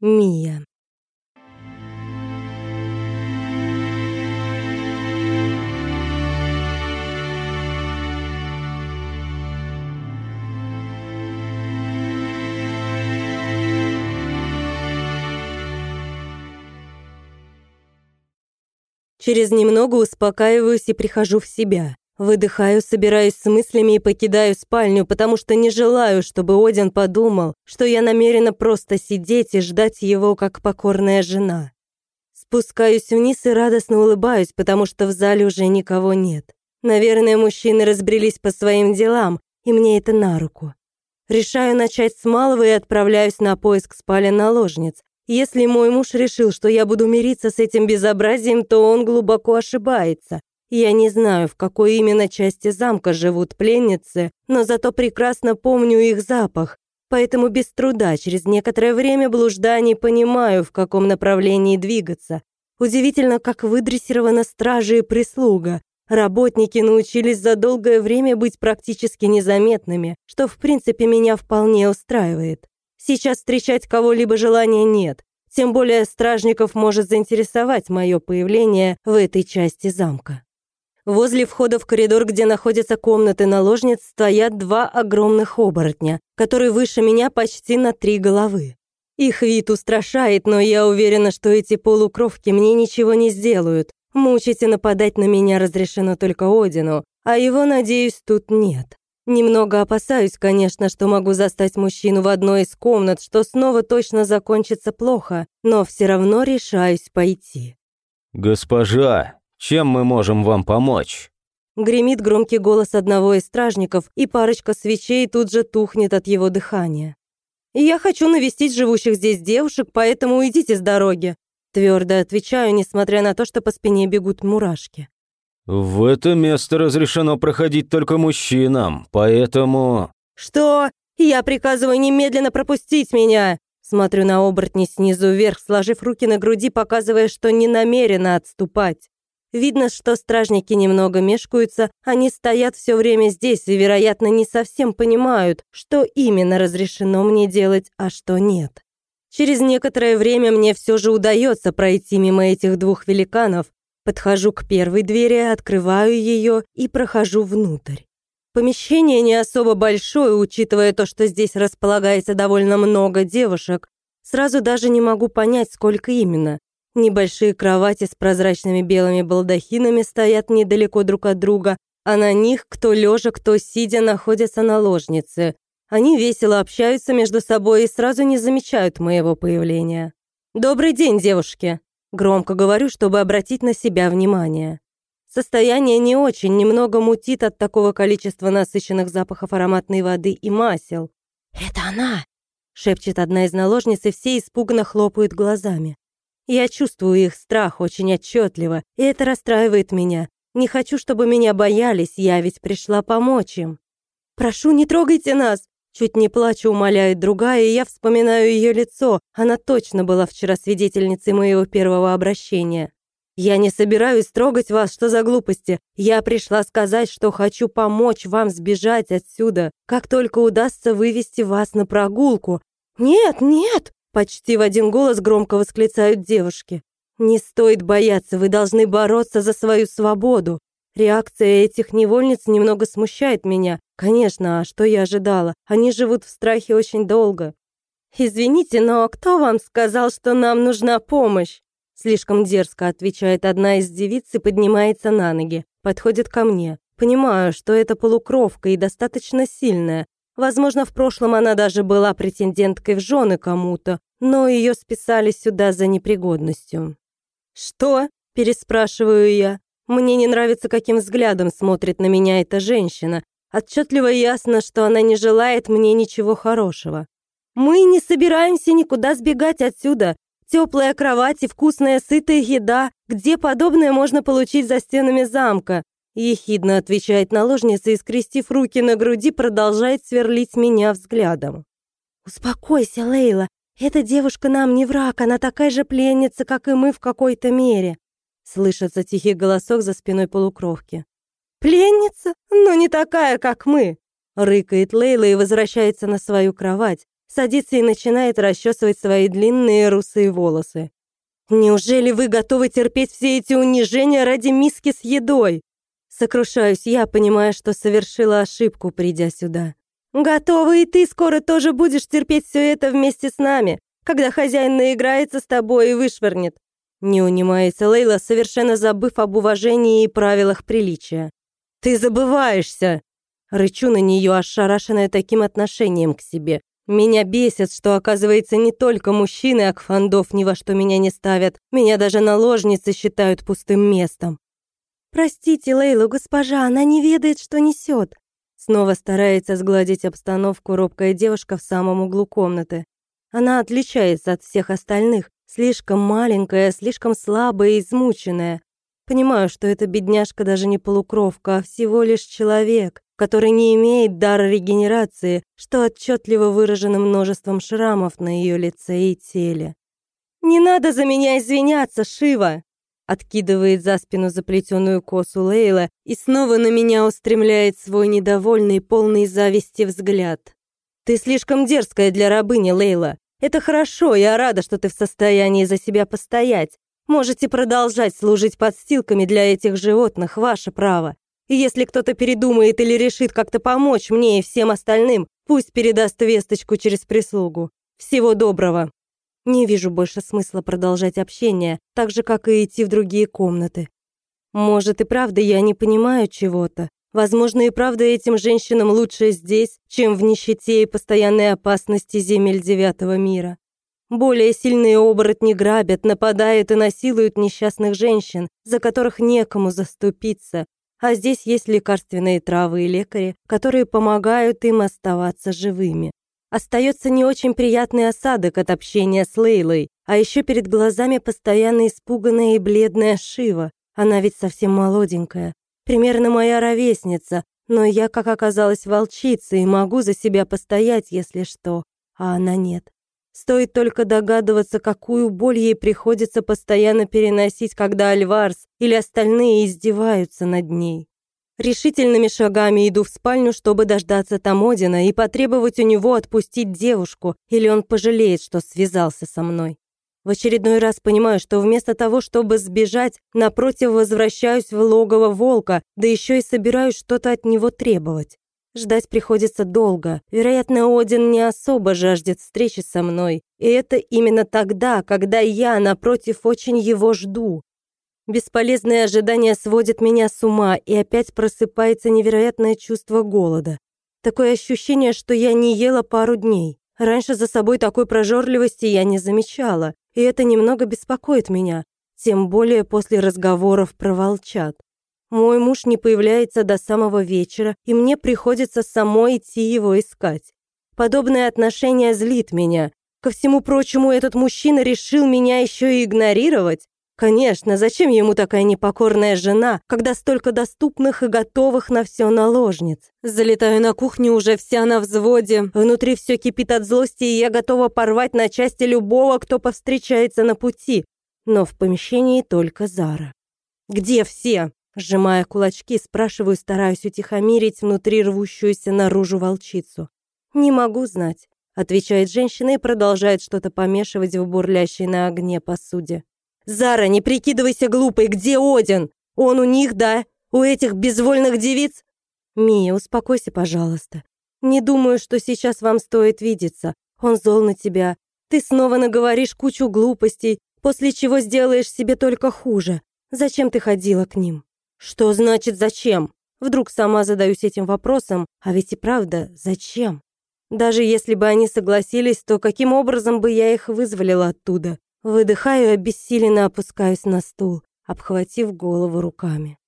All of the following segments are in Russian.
Мия. Через немного успокаиваюсь и прихожу в себя. Выдыхаю, собираюсь с мыслями и покидаю спальню, потому что не желаю, чтобы Один подумал, что я намерена просто сидеть и ждать его, как покорная жена. Спускаюсь вниз и радостно улыбаюсь, потому что в зале уже никого нет. Наверное, мужчины разбрелись по своим делам, и мне это на руку. Решаю начать с малого и отправляюсь на поиск спален наложниц, если мой муж решил, что я буду мириться с этим безобразием, то он глубоко ошибается. Я не знаю, в какой именно части замка живут пленницы, но зато прекрасно помню их запах, поэтому без труда через некоторое время блужданий понимаю, в каком направлении двигаться. Удивительно, как выдрессирована стража и прислуга. Работники научились за долгое время быть практически незаметными, что в принципе меня вполне устраивает. Сейчас встречать кого-либо желания нет. Тем более стражников может заинтересовать мое появление в этой части замка. Возле входа в коридор, где находятся комнаты наложниц, стоят два огромных оборотня, которые выше меня почти на три головы. Их вид устрашает, но я уверена, что эти полукровки мне ничего не сделают. Мучить и нападать на меня разрешено только Одину, а его, надеюсь, тут нет. Немного опасаюсь, конечно, что могу застать мужчину в одной из комнат, что снова точно закончится плохо, но все равно решаюсь пойти. «Госпожа, чем мы можем вам помочь?» Гремит громкий голос одного из стражников, и парочка свечей тут же тухнет от его дыхания. «Я хочу навестить живущих здесь девушек, поэтому уйдите с дороги», твердо отвечаю, несмотря на то, что по спине бегут мурашки. «В это место разрешено проходить только мужчинам, поэтому...» «Что? Я приказываю немедленно пропустить меня!» Смотрю на оборотни снизу вверх, сложив руки на груди, показывая, что не намерена отступать. Видно, что стражники немного мешкаются, они стоят все время здесь и, вероятно, не совсем понимают, что именно разрешено мне делать, а что нет. Через некоторое время мне все же удается пройти мимо этих двух великанов, Подхожу к первой двери, открываю ее и прохожу внутрь. Помещение не особо большое, учитывая то, что здесь располагается довольно много девушек. Сразу даже не могу понять, сколько именно. Небольшие кровати с прозрачными белыми балдахинами стоят недалеко друг от друга, а на них, кто лежа, кто сидя, находятся наложницы. Они весело общаются между собой и сразу не замечают моего появления. «Добрый день, девушки!» Громко говорю, чтобы обратить на себя внимание. Состояние не очень, немного мутит от такого количества насыщенных запахов ароматной воды и масел. «Это она!» — шепчет одна из наложниц, и все испуганно хлопают глазами. Я чувствую их страх очень отчетливо, и это расстраивает меня. Не хочу, чтобы меня боялись, я ведь пришла помочь им. «Прошу, не трогайте нас!» Чуть не плачу, умоляет другая, и я вспоминаю ее лицо. Она точно была вчера свидетельницей моего первого обращения. «Я не собираюсь трогать вас, что за глупости. Я пришла сказать, что хочу помочь вам сбежать отсюда, как только удастся вывести вас на прогулку». «Нет, нет!» – почти в один голос громко восклицают девушки. «Не стоит бояться, вы должны бороться за свою свободу. Реакция этих невольниц немного смущает меня. Конечно, а что я ожидала? Они живут в страхе очень долго. «Извините, но кто вам сказал, что нам нужна помощь?» Слишком дерзко отвечает одна из девиц и поднимается на ноги. Подходит ко мне. Понимаю, что это полукровка и достаточно сильная. Возможно, в прошлом она даже была претенденткой в жены кому-то, но ее списали сюда за непригодностью. «Что?» – переспрашиваю я. Мне не нравится, каким взглядом смотрит на меня эта женщина. Отчетливо ясно, что она не желает мне ничего хорошего. Мы не собираемся никуда сбегать отсюда. Теплая кровать и вкусная сытая еда. Где подобное можно получить за стенами замка? Ехидно отвечает наложница и, скрестив руки на груди, продолжает сверлить меня взглядом. «Успокойся, Лейла. Эта девушка нам не враг, она такая же пленница, как и мы в какой-то мере. Слышится тихий голосок за спиной полукровки. «Пленница? Но не такая, как мы!» Рыкает Лейла и возвращается на свою кровать. садится и начинает расчесывать свои длинные русые волосы. «Неужели вы готовы терпеть все эти унижения ради миски с едой?» Сокрушаюсь я, понимая, что совершила ошибку, придя сюда. «Готова и ты скоро тоже будешь терпеть все это вместе с нами, когда хозяин наиграется с тобой и вышвырнет». Не унимается Лейла, совершенно забыв об уважении и правилах приличия. «Ты забываешься!» Рычу на нее, ошарашенная таким отношением к себе. Меня бесит, что, оказывается, не только мужчины Акфандов ни во что меня не ставят. Меня даже наложницы считают пустым местом. «Простите, Лейлу, госпожа, она не ведает, что несет. Снова старается сгладить обстановку робкая девушка в самом углу комнаты. Она отличается от всех остальных, слишком маленькая, слишком слабая и измученная. Понимаю, что эта бедняжка даже не полукровка, а всего лишь человек, который не имеет дара регенерации, что отчетливо выражено множеством шрамов на ее лице и теле. «Не надо за меня извиняться, Шива!» Откидывает за спину заплетенную косу Лейла и снова на меня устремляет свой недовольный, полный зависти взгляд. «Ты слишком дерзкая для рабыни, Лейла. Это хорошо, я рада, что ты в состоянии за себя постоять. Можете продолжать служить подстилками для этих животных, ваше право. И если кто-то передумает или решит как-то помочь мне и всем остальным, пусть передаст весточку через прислугу. Всего доброго!» Не вижу больше смысла продолжать общение, так же, как и идти в другие комнаты. Может, и правда я не понимаю чего-то. Возможно, и правда этим женщинам лучше здесь, чем в нищете и постоянной опасности земель девятого мира. Более сильные оборотни грабят, нападают и насилуют несчастных женщин, за которых некому заступиться. А здесь есть лекарственные травы и лекари, которые помогают им оставаться живыми. Остается не очень приятный осадок от общения с Лейлой, а еще перед глазами постоянно испуганная и бледная Шива. Она ведь совсем молоденькая, примерно моя ровесница, но я, как оказалось, волчица и могу за себя постоять, если что, а она нет. Стоит только догадываться, какую боль ей приходится постоянно переносить, когда Альварс или остальные издеваются над ней. Решительными шагами иду в спальню, чтобы дождаться Тамодина и потребовать у него отпустить девушку, или он пожалеет, что связался со мной. В очередной раз понимаю, что вместо того, чтобы сбежать, напротив возвращаюсь в логово волка, да еще и собираюсь что-то от него требовать. Ждать приходится долго. Вероятно, Один не особо жаждет встречи со мной. И это именно тогда, когда я, напротив, очень его жду. Бесполезное ожидание сводит меня с ума, и опять просыпается невероятное чувство голода. Такое ощущение, что я не ела пару дней. Раньше за собой такой прожорливости я не замечала, и это немного беспокоит меня, тем более после разговоров про волчат. Мой муж не появляется до самого вечера, и мне приходится самой идти его искать. Подобное отношение злит меня. Ко всему прочему, этот мужчина решил меня еще и игнорировать. Конечно, зачем ему такая непокорная жена, когда столько доступных и готовых на все наложниц? Залетаю на кухню уже вся на взводе, внутри все кипит от злости, и я готова порвать на части любого, кто повстречается на пути. Но в помещении только Зара. «Где все?» Сжимая кулачки, спрашиваю, стараюсь утихомирить внутри рвущуюся наружу волчицу. «Не могу знать», — отвечает женщина и продолжает что-то помешивать в бурлящей на огне посуде. «Зара, не прикидывайся глупой, где Один? Он у них, да? У этих безвольных девиц?» «Мия, успокойся, пожалуйста. Не думаю, что сейчас вам стоит видеться. Он зол на тебя. Ты снова наговоришь кучу глупостей, после чего сделаешь себе только хуже. Зачем ты ходила к ним?» «Что значит «зачем»?» Вдруг сама задаюсь этим вопросом, а ведь и правда, зачем? Даже если бы они согласились, то каким образом бы я их вызволила оттуда? Выдыхаю обессиленно опускаюсь на стул, обхватив голову руками.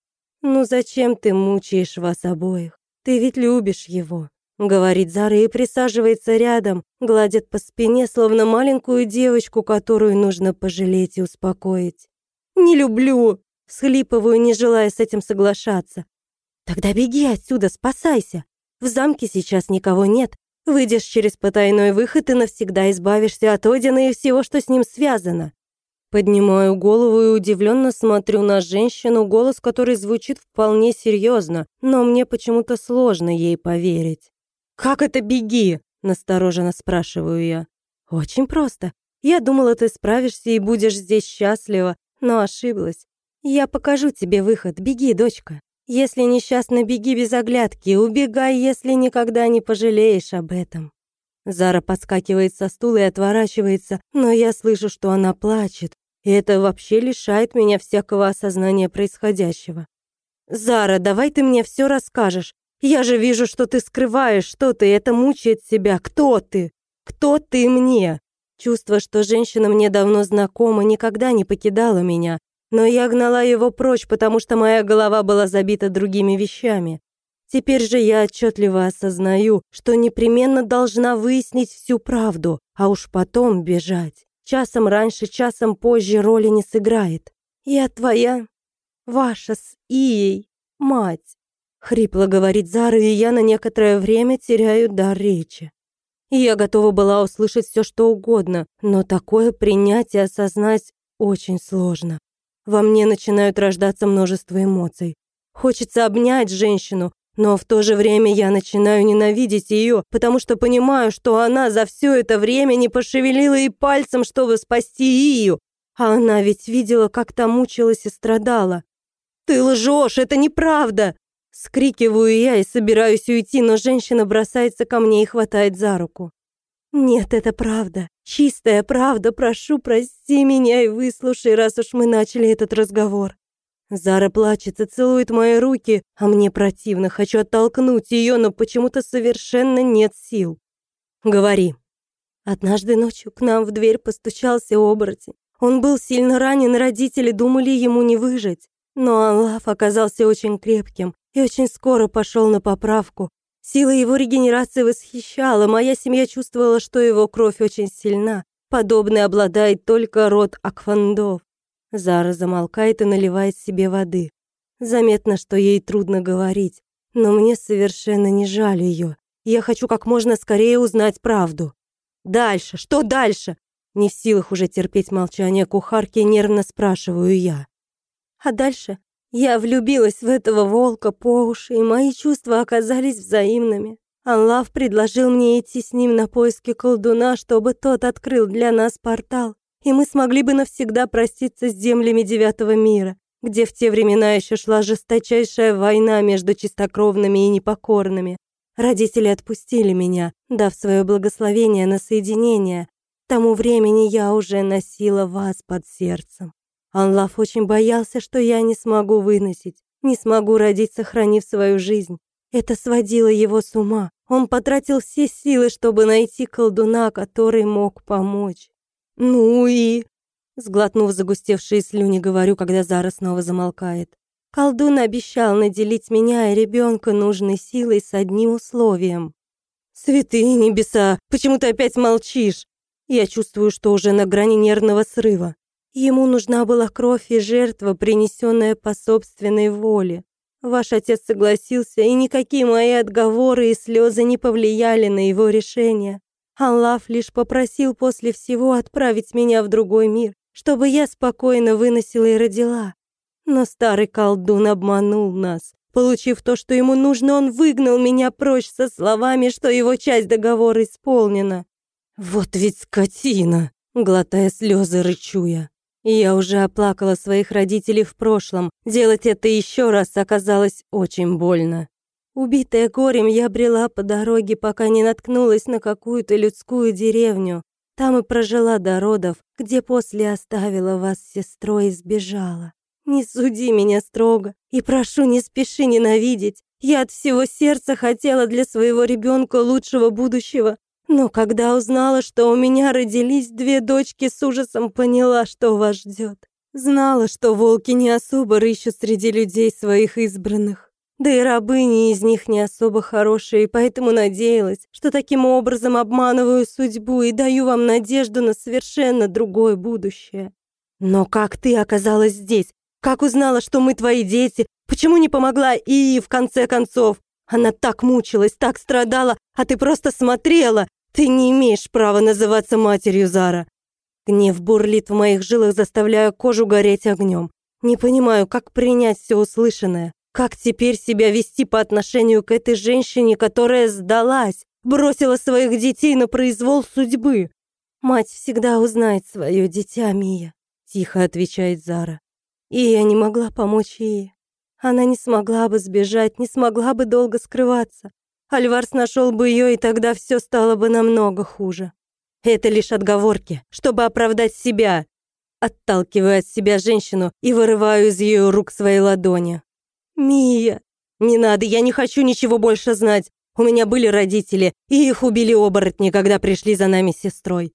«Ну зачем ты мучаешь вас обоих? Ты ведь любишь его», — говорит Зара и присаживается рядом, гладит по спине, словно маленькую девочку, которую нужно пожалеть и успокоить. «Не люблю!» — схлипываю, не желая с этим соглашаться. «Тогда беги отсюда, спасайся! В замке сейчас никого нет, Выйдешь через потайной выход и навсегда избавишься от Одина и всего, что с ним связано. Поднимаю голову и удивленно смотрю на женщину, голос которой звучит вполне серьезно, но мне почему-то сложно ей поверить. «Как это беги?» Настороженно спрашиваю я. Очень просто. Я думала, ты справишься и будешь здесь счастлива, но ошиблась. Я покажу тебе выход. Беги, дочка. Если несчастно, беги без оглядки. Убегай, если никогда не пожалеешь об этом. Зара подскакивает со стула и отворачивается, но я слышу, что она плачет, и это вообще лишает меня всякого осознания происходящего. «Зара, давай ты мне все расскажешь. Я же вижу, что ты скрываешь что-то, и это мучает себя. Кто ты? Кто ты мне?» Чувство, что женщина мне давно знакома, никогда не покидало меня, но я гнала его прочь, потому что моя голова была забита другими вещами. Теперь же я отчетливо осознаю, что непременно должна выяснить всю правду, а уж потом бежать. Часом раньше, часом позже роли не сыграет. Я твоя, ваша с Ией, мать. Хрипло говорит Зара, и я на некоторое время теряю дар речи. Я готова была услышать все, что угодно, но такое принять и осознать очень сложно. Во мне начинают рождаться множество эмоций. Хочется обнять женщину, но в то же время я начинаю ненавидеть ее, потому что понимаю, что она за все это время не пошевелила и пальцем, чтобы спасти Ию. А она ведь видела, как та мучилась и страдала. «Ты лжешь, это неправда!» Скрикиваю я и собираюсь уйти, но женщина бросается ко мне и хватает за руку. «Нет, это правда. Чистая правда. Прошу, прости меня и выслушай, раз уж мы начали этот разговор». Зара плачет и целует мои руки, а мне противно. Хочу оттолкнуть ее, но почему-то совершенно нет сил. «Говори». Однажды ночью к нам в дверь постучался оборотень. Он был сильно ранен, родители думали ему не выжить. Но Аллаф оказался очень крепким и очень скоро пошел на поправку, Сила его регенерации восхищала, моя семья чувствовала, что его кровь очень сильна. Подобный обладает только род Акфандов. Зара замолкает и наливает себе воды. Заметно, что ей трудно говорить, но мне совершенно не жаль ее. Я хочу как можно скорее узнать правду. Дальше, что дальше? Не в силах уже терпеть молчание кухарки, нервно спрашиваю я. А дальше я влюбилась в этого волка по уши, и мои чувства оказались взаимными. Аллах предложил мне идти с ним на поиски колдуна, чтобы тот открыл для нас портал, и мы смогли бы навсегда проститься с землями Девятого мира, где в те времена еще шла жесточайшая война между чистокровными и непокорными. Родители отпустили меня, дав свое благословение на соединение. К тому времени я уже носила вас под сердцем. Анлав очень боялся, что я не смогу выносить, не смогу родить, сохранив свою жизнь. Это сводило его с ума. Он потратил все силы, чтобы найти колдуна, который мог помочь. «Ну и...» Сглотнув загустевшие слюни, говорю, когда Зара снова замолкает. Колдун обещал наделить меня и ребенка нужной силой с одним условием. «Святые небеса, почему ты опять молчишь?» Я чувствую, что уже на грани нервного срыва. Ему нужна была кровь и жертва, принесенная по собственной воле. Ваш отец согласился, и никакие мои отговоры и слезы не повлияли на его решение. Аллах лишь попросил после всего отправить меня в другой мир, чтобы я спокойно выносила и родила. Но старый колдун обманул нас. Получив то, что ему нужно, он выгнал меня прочь со словами, что его часть договора исполнена. «Вот ведь скотина!» Глотая слезы, рычу я. Я уже оплакала своих родителей в прошлом. Делать это еще раз оказалось очень больно. Убитая горем, я брела по дороге, пока не наткнулась на какую-то людскую деревню. Там и прожила до родов, где после оставила вас с сестрой и сбежала. Не суди меня строго и прошу, не спеши ненавидеть. Я от всего сердца хотела для своего ребенка лучшего будущего, но когда узнала, что у меня родились две дочки, с ужасом поняла, что вас ждет. Знала, что волки не особо рыщут среди людей своих избранных. Да и рабыни из них не особо хорошие, поэтому надеялась, что таким образом обманываю судьбу и даю вам надежду на совершенно другое будущее. Но как ты оказалась здесь? Как узнала, что мы твои дети? Почему не помогла и в конце концов? Она так мучилась, так страдала, а ты просто смотрела, «Ты не имеешь права называться матерью, Зара!» Гнев бурлит в моих жилах, заставляя кожу гореть огнем. Не понимаю, как принять все услышанное. Как теперь себя вести по отношению к этой женщине, которая сдалась, Бросила своих детей на произвол судьбы. Мать всегда узнает свое дитя, Мия, тихо отвечает Зара. И я не могла помочь ей. Она не смогла бы сбежать, не смогла бы долго скрываться. Альварс нашел бы ее, и тогда все стало бы намного хуже. Это лишь отговорки, чтобы оправдать себя. Отталкиваю от себя женщину и вырываю из ее рук свои ладони. «Мия, не надо, я не хочу ничего больше знать. У меня были родители, и их убили оборотни, когда пришли за нами с сестрой.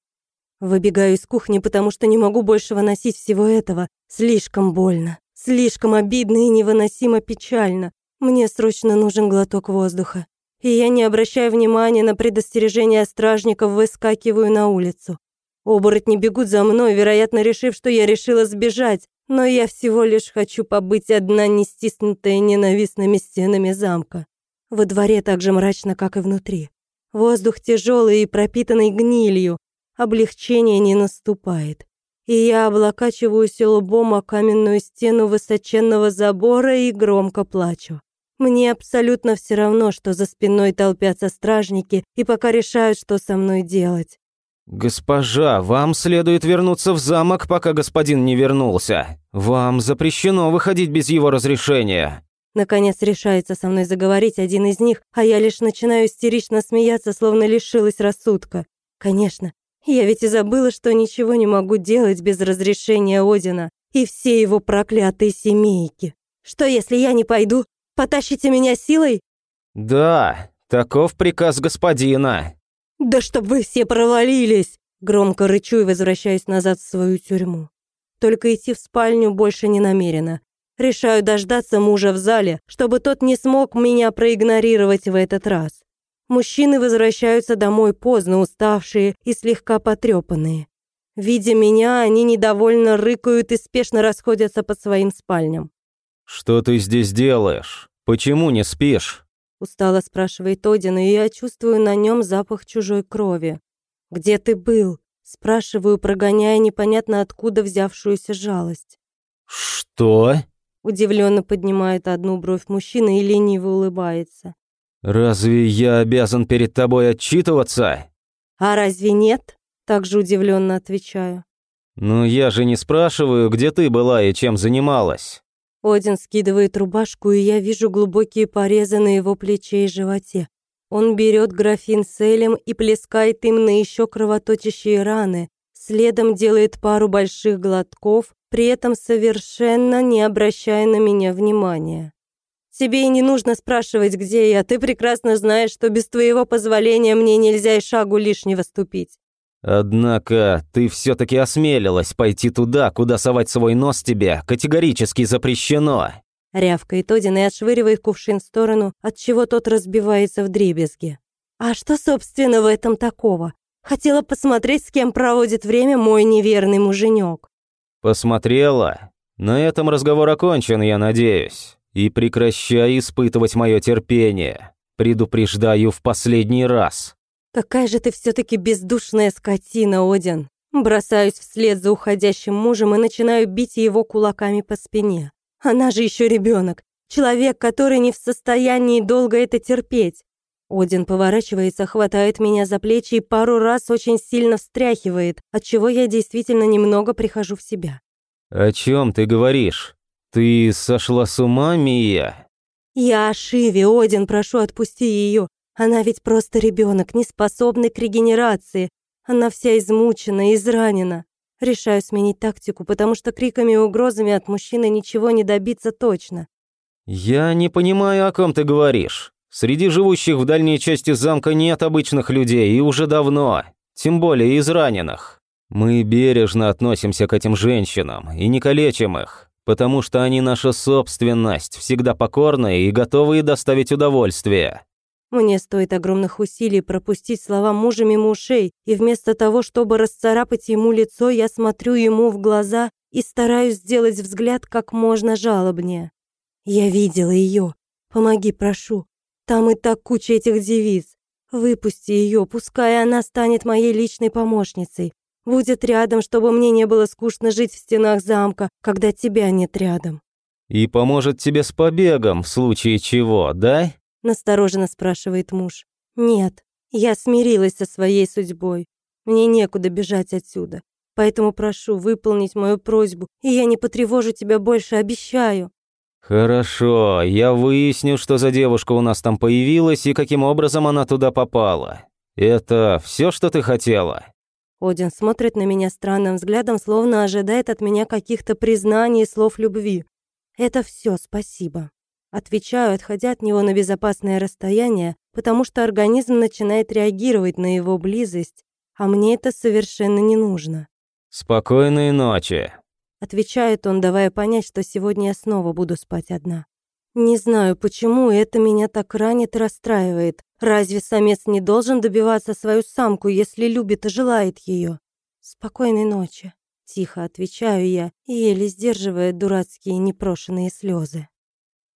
Выбегаю из кухни, потому что не могу больше выносить всего этого. Слишком больно, слишком обидно и невыносимо печально. Мне срочно нужен глоток воздуха. И я, не обращая внимания на предостережения стражников, выскакиваю на улицу. Оборотни бегут за мной, вероятно, решив, что я решила сбежать, но я всего лишь хочу побыть одна, не стиснутая ненавистными стенами замка. Во дворе так же мрачно, как и внутри. Воздух тяжелый и пропитанный гнилью, облегчение не наступает. И я облокачиваюсь лбом о каменную стену высоченного забора и громко плачу. Мне абсолютно все равно, что за спиной толпятся стражники и пока решают, что со мной делать. «Госпожа, вам следует вернуться в замок, пока господин не вернулся. Вам запрещено выходить без его разрешения». Наконец решается со мной заговорить один из них, а я лишь начинаю истерично смеяться, словно лишилась рассудка. Конечно, я ведь и забыла, что ничего не могу делать без разрешения Одина и все его проклятые семейки. Что, если я не пойду? Потащите меня силой? Да, таков приказ господина. Да чтоб вы все провалились! Громко рычу и возвращаюсь назад в свою тюрьму. Только идти в спальню больше не намерена. Решаю дождаться мужа в зале, чтобы тот не смог меня проигнорировать в этот раз. Мужчины возвращаются домой поздно, уставшие и слегка потрепанные. Видя меня, они недовольно рыкают и спешно расходятся по своим спальням. «Что ты здесь делаешь? Почему не спишь?» Устало спрашивает Один, и я чувствую на нем запах чужой крови. «Где ты был?» Спрашиваю, прогоняя непонятно откуда взявшуюся жалость. «Что?» Удивленно поднимает одну бровь мужчина и лениво улыбается. «Разве я обязан перед тобой отчитываться?» «А разве нет?» Также удивленно отвечаю. «Ну я же не спрашиваю, где ты была и чем занималась». Один скидывает рубашку, и я вижу глубокие порезы на его плече и животе. Он берет графин с элем и плескает им на еще кровоточащие раны, следом делает пару больших глотков, при этом совершенно не обращая на меня внимания. Тебе и не нужно спрашивать, где я. Ты прекрасно знаешь, что без твоего позволения мне нельзя и шагу лишнего ступить. Однако ты все-таки осмелилась пойти туда, куда совать свой нос тебе категорически запрещено. Рявкает Один и отшвыривает кувшин в сторону, от чего тот разбивается в дребезги. А что, собственно, в этом такого? Хотела посмотреть, с кем проводит время мой неверный муженек. Посмотрела? На этом разговор окончен, я надеюсь. И прекращай испытывать мое терпение. Предупреждаю в последний раз. Какая же ты все-таки бездушная скотина, Один. Бросаюсь вслед за уходящим мужем и начинаю бить его кулаками по спине. Она же еще ребенок, человек, который не в состоянии долго это терпеть. Один поворачивается, хватает меня за плечи и пару раз очень сильно встряхивает, от чего я действительно немного прихожу в себя. «О чем ты говоришь?» «Ты сошла с ума, Мия?» «Я о Шиве, Один, прошу, отпусти ее. Она ведь просто ребенок, не способный к регенерации. Она вся измучена, изранена. Решаю сменить тактику, потому что криками и угрозами от мужчины ничего не добиться точно. «Я не понимаю, о ком ты говоришь. Среди живущих в дальней части замка нет обычных людей, и уже давно. Тем более израненных. Мы бережно относимся к этим женщинам и не калечим их потому что они наша собственность, всегда покорные и готовые доставить удовольствие». Мне стоит огромных усилий пропустить слова мужа мимо ушей, и вместо того, чтобы расцарапать ему лицо, я смотрю ему в глаза и стараюсь сделать взгляд как можно жалобнее. Я видела ее. Помоги, прошу. Там и так куча этих девиц. Выпусти ее, пускай она станет моей личной помощницей. Будет рядом, чтобы мне не было скучно жить в стенах замка, когда тебя нет рядом. И поможет тебе с побегом в случае чего, да? Настороженно спрашивает муж. Нет, Я смирилась со своей судьбой. Мне некуда бежать отсюда. Поэтому прошу выполнить мою просьбу, и я не потревожу тебя больше, обещаю». «Хорошо, я выясню, что за девушка у нас там появилась и каким образом она туда попала. Это все, что ты хотела?» Один смотрит на меня странным взглядом, словно ожидает от меня каких-то признаний и слов любви. «Это все, спасибо». Отвечаю, отходя от него на безопасное расстояние, потому что организм начинает реагировать на его близость, а мне это совершенно не нужно. «Спокойной ночи», — отвечает он, давая понять, что сегодня я снова буду спать одна. Не знаю, почему это меня так ранит и расстраивает. Разве самец не должен добиваться свою самку, если любит и желает ее? Спокойной ночи. Тихо отвечаю я, еле сдерживая дурацкие непрошенные слезы.